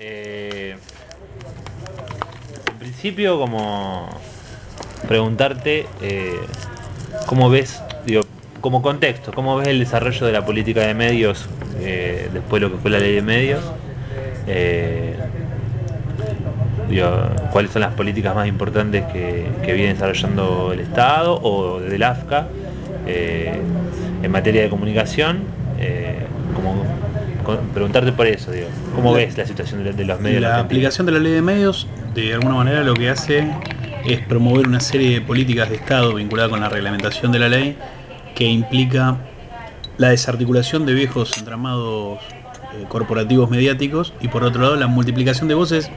Eh, en principio, como preguntarte eh, cómo ves, digo, como contexto, cómo ves el desarrollo de la política de medios eh, después de lo que fue la ley de medios. Eh, cuáles son las políticas más importantes que, viene desarrollando el Estado o del AFCA en materia de comunicación. Preguntarte por eso, digo, ¿cómo La- ves la situación de, de los medios? La aplicación de la ley de medios, de alguna manera, lo que hace es promover una serie de políticas de Estado vinculadas con la reglamentación de la ley que implica la desarticulación de viejos entramados eh, corporativos mediáticos y por otro lado la multiplicación de voces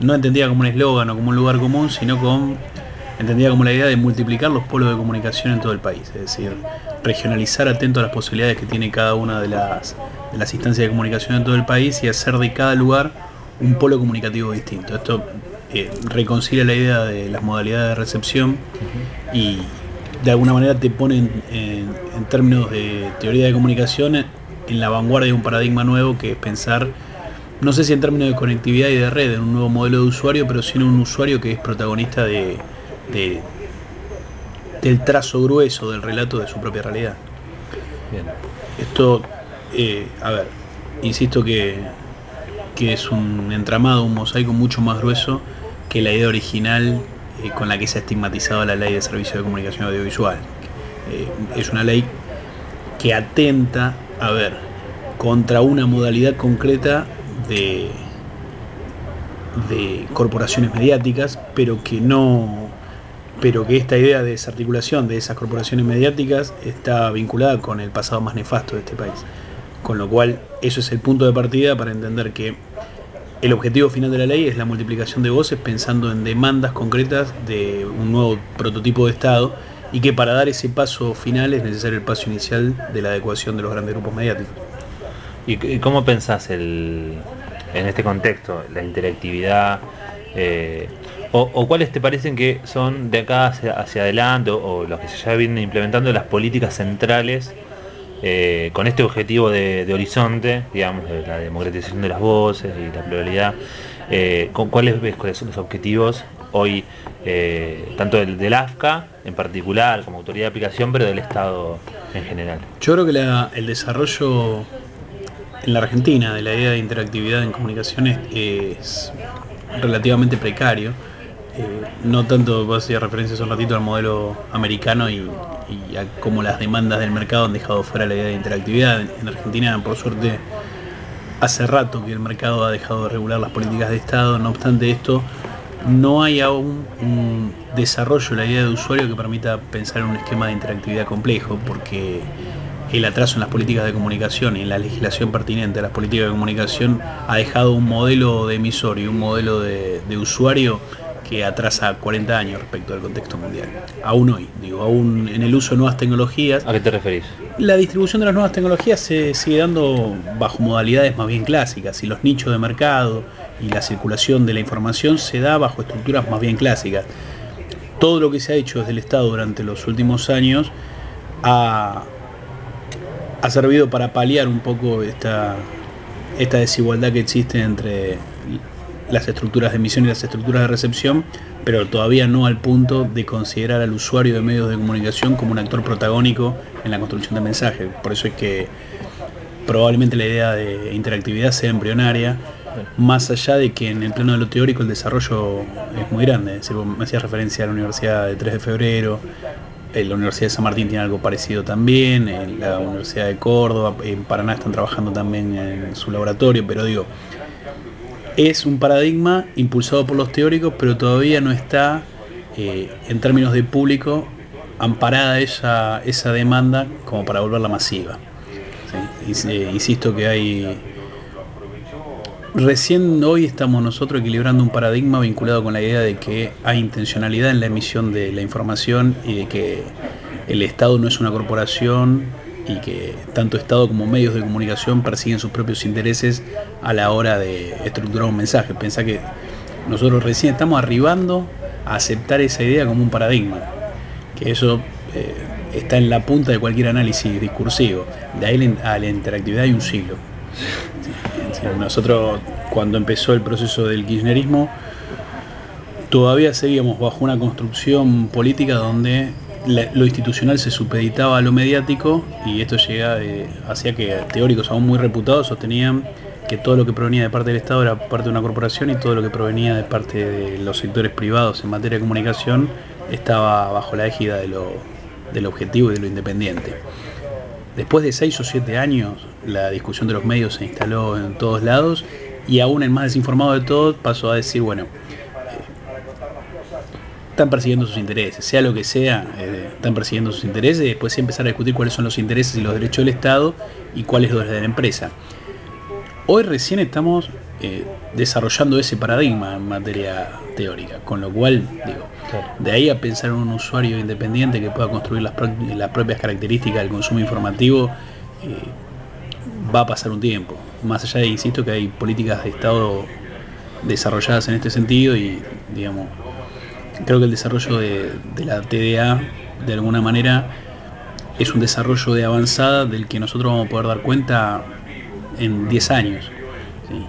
no entendida como un eslogan o como un lugar común, sino con entendida como la idea de multiplicar los polos de comunicación en todo el país, es decir, regionalizar atento a las posibilidades que tiene cada una de las, de las instancias de comunicación en todo el país y hacer de cada lugar un polo comunicativo distinto. Esto eh, reconcilia la idea de las modalidades de recepción y de alguna manera te pone en, en- en términos de teoría de comunicación en, la vanguardia de un paradigma nuevo que es pensar, no sé si en términos de conectividad y de red, en un nuevo modelo de usuario, pero sí en un usuario que es protagonista de, de- del trazo grueso del relato de su propia realidad. Bien. Esto, eh, a ver, insisto que, que es un entramado, un mosaico mucho más grueso que la idea original eh, con la que se ha estigmatizado la ley de servicio de comunicación audiovisual. Eh, es una ley que atenta, a ver, contra una modalidad concreta de, de corporaciones mediáticas, pero que no pero que esta idea de desarticulación de esas corporaciones mediáticas está vinculada con el pasado más nefasto de este país. Con lo cual, eso es el punto de partida para entender que el objetivo final de la ley es la multiplicación de voces pensando en demandas concretas de un nuevo prototipo de Estado y que para dar ese paso final es necesario el paso inicial de la adecuación de los grandes grupos mediáticos. ¿Y cómo pensás el, en este contexto la interactividad? eh, o, cuáles te parecen que son de acá hacia, hacia adelante, o, o los que se ya vienen implementando las políticas centrales eh, con este objetivo de, horizonte, digamos, de la democratización de las voces y la pluralidad? eh, ¿con- ¿Cuáles ves son los objetivos hoy, eh, tanto del, AFCA en particular, como autoridad de aplicación, pero del Estado en general? Yo creo que el desarrollo en la Argentina de la idea de interactividad en comunicaciones es relativamente precario. No tanto, vos hacías referencia hace un ratito al modelo americano y, y a cómo las demandas del mercado han dejado fuera la idea de interactividad. En, en Argentina, por suerte, hace rato que el mercado ha dejado de regular las políticas de Estado. No obstante esto, no hay aún un desarrollo de la idea de usuario que permita pensar en un esquema de interactividad complejo, porque el atraso en las políticas de comunicación y en la legislación pertinente a las políticas de comunicación ha dejado un modelo de emisor y un modelo de, de usuario que atrasa 40 años respecto al contexto mundial. Aún hoy, digo, aún en el uso de nuevas tecnologías, ¿A qué te referís? la distribución de las nuevas tecnologías se sigue dando bajo modalidades más bien clásicas y los nichos de mercado y la circulación de la información se da bajo estructuras más bien clásicas. Todo lo que se ha hecho desde el Estado durante los últimos años ha, ha servido para paliar un poco esta, esta desigualdad que existe entre las estructuras de emisión y las estructuras de recepción, pero todavía no al punto de considerar al usuario de medios de comunicación como un actor protagónico en la construcción de mensajes. Por eso es que probablemente la idea de interactividad sea embrionaria, más allá de que en el plano de lo teórico el desarrollo es muy grande. Me hacías referencia a la Universidad de 3 de Febrero, eh, la Universidad de San Martín tiene algo parecido también, en la Universidad de Córdoba, en Paraná están trabajando también en su laboratorio, pero digo, es un paradigma impulsado por los teóricos, pero todavía no está, eh, en términos de público, amparada esa, esa demanda como para volverla masiva. insisto que hay... Recién hoy estamos nosotros equilibrando un paradigma vinculado con la idea de que hay intencionalidad en la emisión de la información y de que el Estado no es una corporación y que tanto Estado como medios de comunicación persiguen sus propios intereses a la hora de estructurar un mensaje. Pensá que nosotros recién estamos arribando a aceptar esa idea como un paradigma, que eso eh, está en la punta de cualquier análisis discursivo. De ahí a la interactividad hay un siglo. Nosotros cuando empezó el proceso del kirchnerismo, todavía seguíamos bajo una construcción política donde lo institucional se supeditaba a lo mediático y esto llega hacía que teóricos aún muy reputados sostenían que todo lo que provenía de parte del Estado era parte de una corporación y todo lo que provenía de parte de los sectores privados en materia de comunicación estaba bajo la égida de lo, del objetivo y de lo independiente. Después de seis o siete años, la discusión de los medios se instaló en todos lados y aún el más desinformado de todos pasó a decir, bueno, están persiguiendo sus intereses, sea lo que sea, eh, están persiguiendo sus intereses y después empezar a discutir cuáles son los intereses y los derechos del Estado y cuáles los de la empresa. Hoy recién estamos eh, desarrollando ese paradigma en materia teórica, con lo cual, digo, de ahí a pensar en un usuario independiente que pueda construir las, propias características del consumo informativo, eh, va a pasar un tiempo. Más allá de, insisto, que hay políticas de Estado desarrolladas en este sentido y, digamos, creo que el desarrollo de, la TDA, de alguna manera, es un desarrollo de avanzada del que nosotros vamos a poder dar cuenta en 10 años.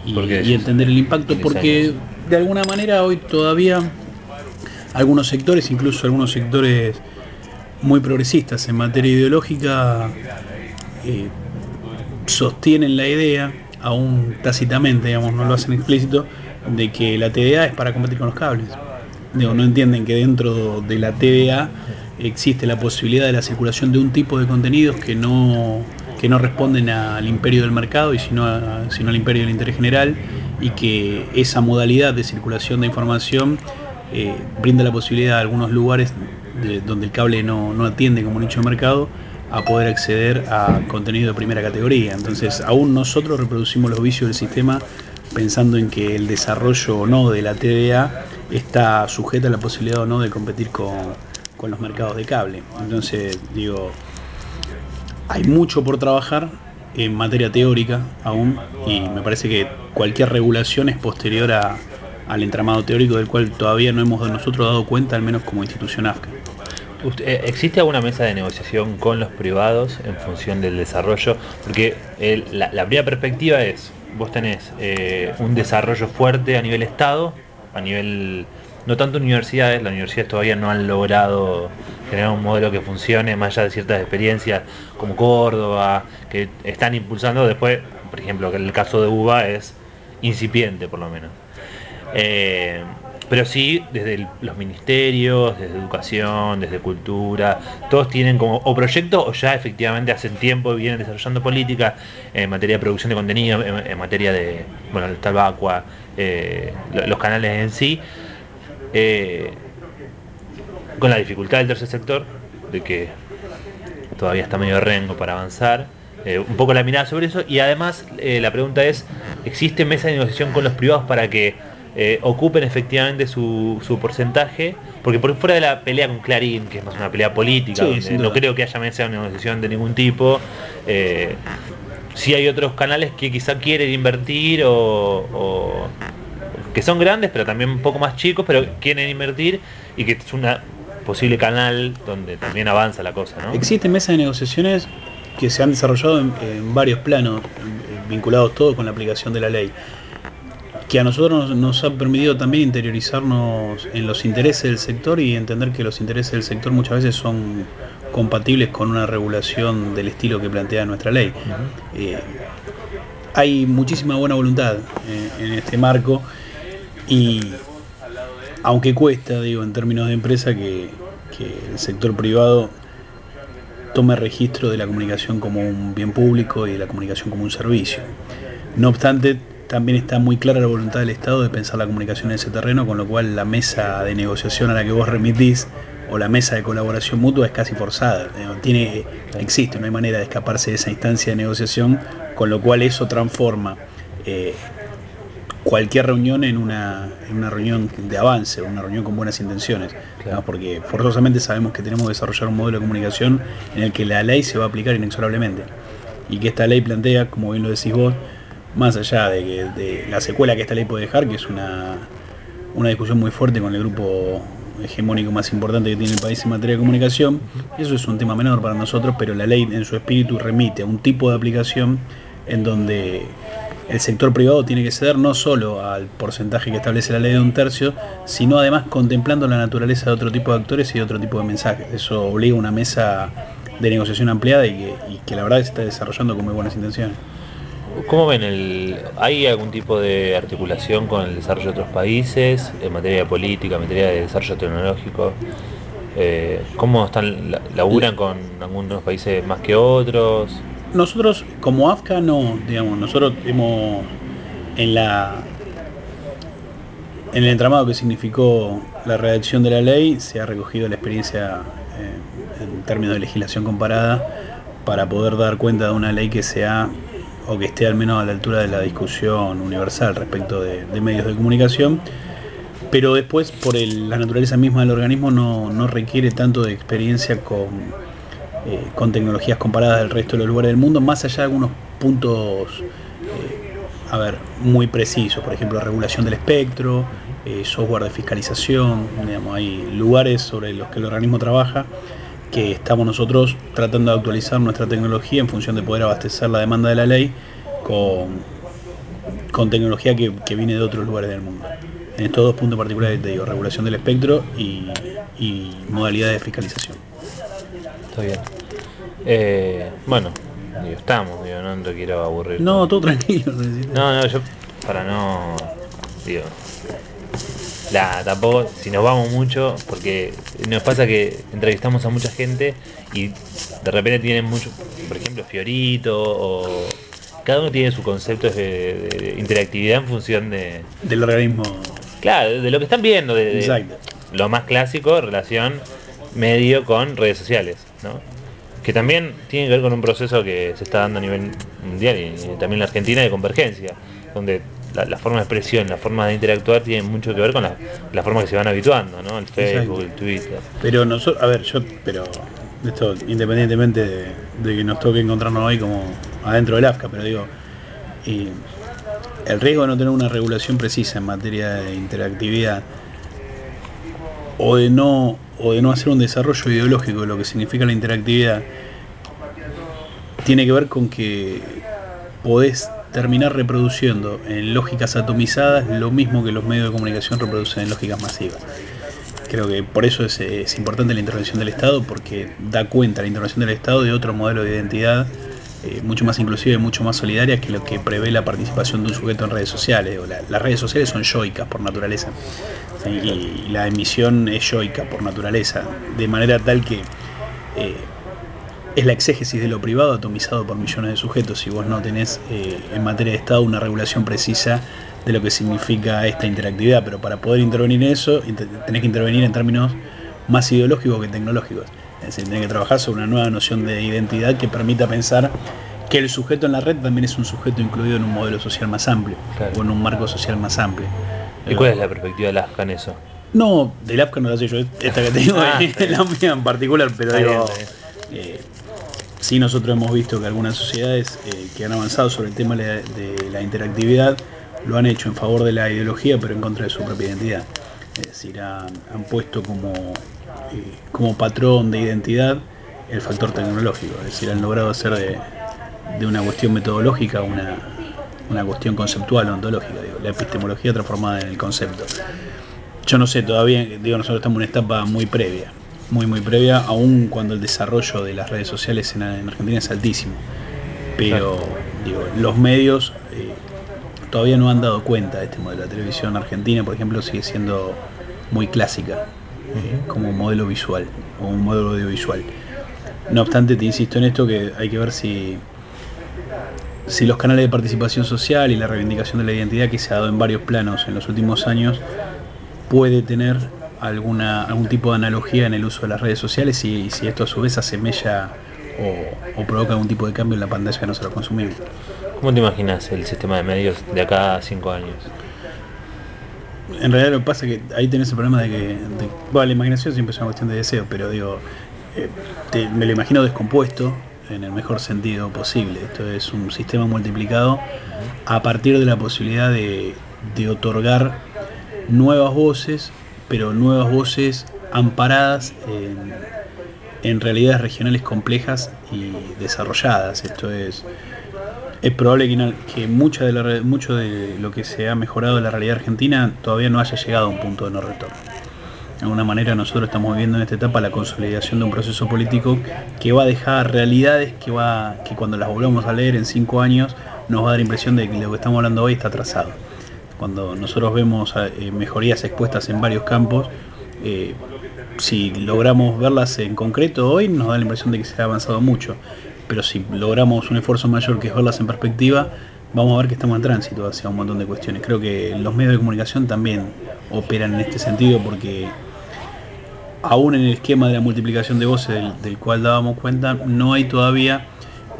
Y, entender el impacto, porque de alguna manera hoy todavía algunos sectores, incluso algunos sectores muy progresistas en materia ideológica, eh, sostienen la idea, aún tácitamente, digamos, no lo hacen explícito, de que la TDA es para combatir con los cables no entienden que dentro de la TVA existe la posibilidad de la circulación de un tipo de contenidos que no, que no responden al imperio del mercado y sino, sino al imperio del interés general y que esa modalidad de circulación de información eh, brinda la posibilidad a algunos lugares donde el cable no, no atiende como nicho de mercado a poder acceder a contenido de primera categoría. Entonces, aún nosotros reproducimos los vicios del sistema pensando en que el desarrollo o no de la TDA está sujeta a la posibilidad o no de competir con, los mercados de cable. Entonces, digo, hay mucho por trabajar en materia teórica aún y me parece que cualquier regulación es posterior al entramado teórico del cual todavía no hemos nosotros dado cuenta, al menos como institución AFCA. Eh, ¿Existe alguna mesa de negociación con los privados en función del desarrollo? Porque la, primera perspectiva es, vos tenés eh, un desarrollo fuerte a nivel Estado, a nivel, no tanto universidades, las universidades todavía no han logrado generar un modelo que funcione más allá de ciertas experiencias como Córdoba, que están impulsando después, por ejemplo, que el caso de UBA es incipiente por lo menos. Eh, pero sí, desde los ministerios, desde educación, desde cultura, todos tienen como o proyectos o ya efectivamente hacen tiempo vienen desarrollando políticas en materia de producción de contenido, en, materia de, bueno, el Talbacua, eh, los canales en sí, eh, con la dificultad del tercer sector, de que todavía está medio rengo para avanzar. Eh, un poco la mirada sobre eso y además la pregunta es, ¿existe mesa de negociación con los privados para que eh, ocupen efectivamente su, porcentaje, porque por fuera de la pelea con Clarín, que es más una pelea política, no creo que haya mesa de negociación de ningún tipo, eh, si hay otros canales que quizá quieren invertir o, que son grandes, pero también un poco más chicos, pero quieren invertir y que es una posible canal donde también avanza la cosa. ¿no? Existen mesas de negociaciones que se han desarrollado en varios planos, vinculados todos con la aplicación de la ley que a nosotros nos, ha permitido también interiorizarnos en los intereses del sector y entender que los intereses del sector muchas veces son compatibles con una regulación del estilo que plantea nuestra ley. Eh, hay muchísima buena voluntad eh, en este marco y aunque cuesta, digo, en términos de empresa, que, que el sector privado tome registro de la comunicación como un bien público y de la comunicación como un servicio. No obstante, también está muy clara la voluntad del Estado de pensar la comunicación en ese terreno, con lo cual la mesa de negociación a la que vos remitís o la mesa de colaboración mutua es casi forzada. Tiene, existe, no hay manera de escaparse de esa instancia de negociación, con lo cual eso transforma eh, cualquier reunión en una, reunión de avance, una reunión con buenas intenciones, porque forzosamente sabemos que tenemos que desarrollar un modelo de comunicación en el que la ley se va a aplicar inexorablemente y que esta ley plantea, como bien lo decís vos, más allá de, la secuela que esta ley puede dejar, que es una, una discusión muy fuerte con el grupo hegemónico más importante que tiene el país en materia de comunicación, eso es un tema menor para nosotros, pero la ley en su espíritu remite a un tipo de aplicación en donde el sector privado tiene que ceder no solo al porcentaje que establece la ley de un tercio, sino además contemplando la naturaleza de otro tipo de actores y de otro tipo de mensajes. Eso obliga a una mesa de negociación ampliada y que, y que la verdad se está desarrollando con muy buenas intenciones. ¿Cómo ven el... ¿Hay algún tipo de articulación con el desarrollo de otros países en materia política, en materia de desarrollo tecnológico? Eh, ¿Cómo están, laburan con algunos países más que otros? Nosotros, como AFCA, no, digamos, nosotros hemos en la en el entramado que significó la redacción de la ley se ha recogido la experiencia eh, en términos de legislación comparada para poder dar cuenta de una ley que sea o que esté al menos a la altura de la discusión universal respecto de, medios de comunicación, pero después por la naturaleza misma del organismo no, no requiere tanto de experiencia con, eh, con tecnologías comparadas del resto de los lugares del mundo, más allá de algunos puntos, eh, a ver, muy precisos, por ejemplo, regulación del espectro, eh, software de fiscalización, digamos, hay lugares sobre los que el organismo trabaja que estamos nosotros tratando de actualizar nuestra tecnología en función de poder abastecer la demanda de la ley con, con tecnología que, que viene de otros lugares del mundo. En estos dos puntos particulares te digo, regulación del espectro y, y modalidades de fiscalización. Está bien. Eh, bueno, digo, estamos, digo, no te quiero aburrir. No, todo tranquilo. No, no, yo para no. Digo. La, tampoco, si nos vamos mucho, porque nos pasa que entrevistamos a mucha gente y de repente tienen mucho, por ejemplo, Fiorito o. Cada uno tiene su concepto de, de interactividad en función de. Del organismo. Claro, de lo que están viendo, de, lo más clásico, relación medio con redes sociales, ¿no? Que también tiene que ver con un proceso que se está dando a nivel mundial y, y también en la Argentina de convergencia, donde la, la forma de expresión, la forma de interactuar tienen mucho que ver con la, la forma que se van habituando, ¿no? El Facebook, el Twitter. Pero nosotros, a ver, yo, pero esto independientemente de, de que nos toque encontrarnos hoy como adentro del AFCA, pero digo, y el riesgo de no tener una regulación precisa en materia de interactividad o de no o de no hacer un desarrollo ideológico de lo que significa la interactividad tiene que ver con que podés terminar reproduciendo en lógicas atomizadas lo mismo que los medios de comunicación reproducen en lógicas masivas. Creo que por eso es, importante la intervención del Estado, porque da cuenta la intervención del Estado de otro modelo de identidad eh, mucho más inclusiva y mucho más solidaria que lo que prevé la participación de un sujeto en redes sociales. Las redes sociales son yoicas por naturaleza. Y la emisión es yoica por naturaleza, de manera tal que eh, es la exégesis de lo privado atomizado por millones de sujetos si vos no tenés eh, en materia de Estado una regulación precisa de lo que significa esta interactividad, pero para poder intervenir en eso tenés que intervenir en términos más ideológicos que tecnológicos. Es decir, tenés que trabajar sobre una nueva noción de identidad que permita pensar que el sujeto en la red también es un sujeto incluido en un modelo social más amplio Claro. o en un marco social más amplio. ¿Y cuál es la perspectiva de Lasca en eso? No, del AFCA no la sé yo, esta que te digo Ah, es la mía en particular, pero digo, eh, sí nosotros hemos visto que algunas sociedades eh, que han avanzado sobre el tema de la, interactividad lo han hecho en favor de la ideología, pero en contra de su propia identidad. Es decir, han, puesto como, eh, como patrón de identidad el factor tecnológico, es decir, han logrado hacer de, de una cuestión metodológica una, una cuestión conceptual ontológica, digo, la epistemología transformada en el concepto. Yo no sé, todavía, digo, nosotros estamos en una etapa muy previa, muy, muy previa, aun cuando el desarrollo de las redes sociales en, en Argentina es altísimo. Pero, digo, los medios eh, todavía no han dado cuenta de este modelo. La televisión argentina, por ejemplo, sigue siendo muy clásica eh, como modelo visual, o un modelo audiovisual. No obstante, te insisto en esto que hay que ver si, si los canales de participación social y la reivindicación de la identidad que se ha dado en varios planos en los últimos años puede tener alguna, algún tipo de analogía en el uso de las redes sociales y, si esto a su vez asemella o, o provoca algún tipo de cambio en la pantalla que nosotros consumimos. ¿Cómo te imaginas el sistema de medios de acá a cinco años? En realidad lo que pasa es que ahí tenés el problema de que, de- bueno, la imaginación siempre es una cuestión de deseo, pero digo, eh, te- me lo imagino descompuesto en el mejor sentido posible. Esto es un sistema multiplicado a partir de la posibilidad de, de otorgar nuevas voces, pero nuevas voces amparadas en, realidades regionales complejas y desarrolladas. Esto es, Es probable que, que mucha de mucho de lo que se ha mejorado en la realidad argentina todavía no haya llegado a un punto de no retorno. De alguna manera nosotros estamos viviendo en esta etapa la consolidación de un proceso político que va a dejar realidades que, va, que cuando las volvamos a leer en cinco años nos va a dar impresión de que lo que estamos hablando hoy está atrasado. Cuando nosotros vemos eh, mejorías expuestas en varios campos, eh, si logramos verlas en concreto hoy nos da la impresión de que se ha avanzado mucho pero si logramos un esfuerzo mayor que es verlas en perspectiva, vamos a ver que estamos en tránsito hacia un montón de cuestiones. Creo que los medios de comunicación también operan en este sentido porque aún en el esquema de la multiplicación de voces del, cual dábamos cuenta, no hay todavía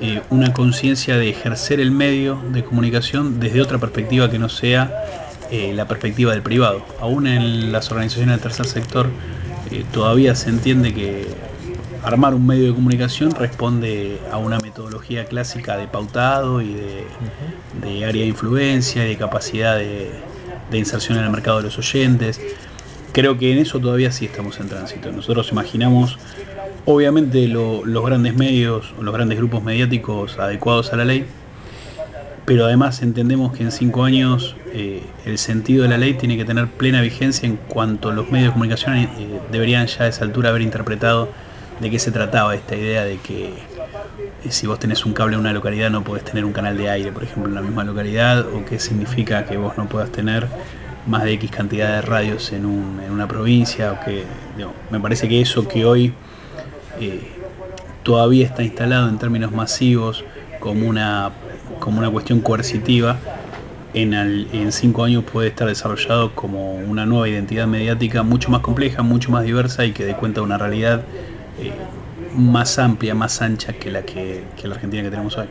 eh, una conciencia de ejercer el medio de comunicación desde otra perspectiva que no sea eh, la perspectiva del privado. Aún en las organizaciones del tercer sector eh, todavía se entiende que armar un medio de comunicación responde a una metodología clásica de pautado y de, área de influencia y de capacidad de, inserción en el mercado de los oyentes. Creo que en eso todavía sí estamos en tránsito. Nosotros imaginamos, obviamente, los grandes medios los grandes grupos mediáticos adecuados a la ley, pero además entendemos que en cinco años eh, el sentido de la ley tiene que tener plena vigencia en cuanto los medios de comunicación eh, deberían ya a esa altura haber interpretado de qué se trataba esta idea de que eh, si vos tenés un cable en una localidad no podés tener un canal de aire, por ejemplo, en la misma localidad, o qué significa que vos no puedas tener más de X cantidad de radios en, una provincia, o que me parece que eso que hoy eh, todavía está instalado en términos masivos como una, como una cuestión coercitiva, en, en cinco años puede estar desarrollado como una nueva identidad mediática mucho más compleja, mucho más diversa y que dé cuenta de una realidad eh, más amplia, más ancha que la que, que la Argentina que tenemos hoy.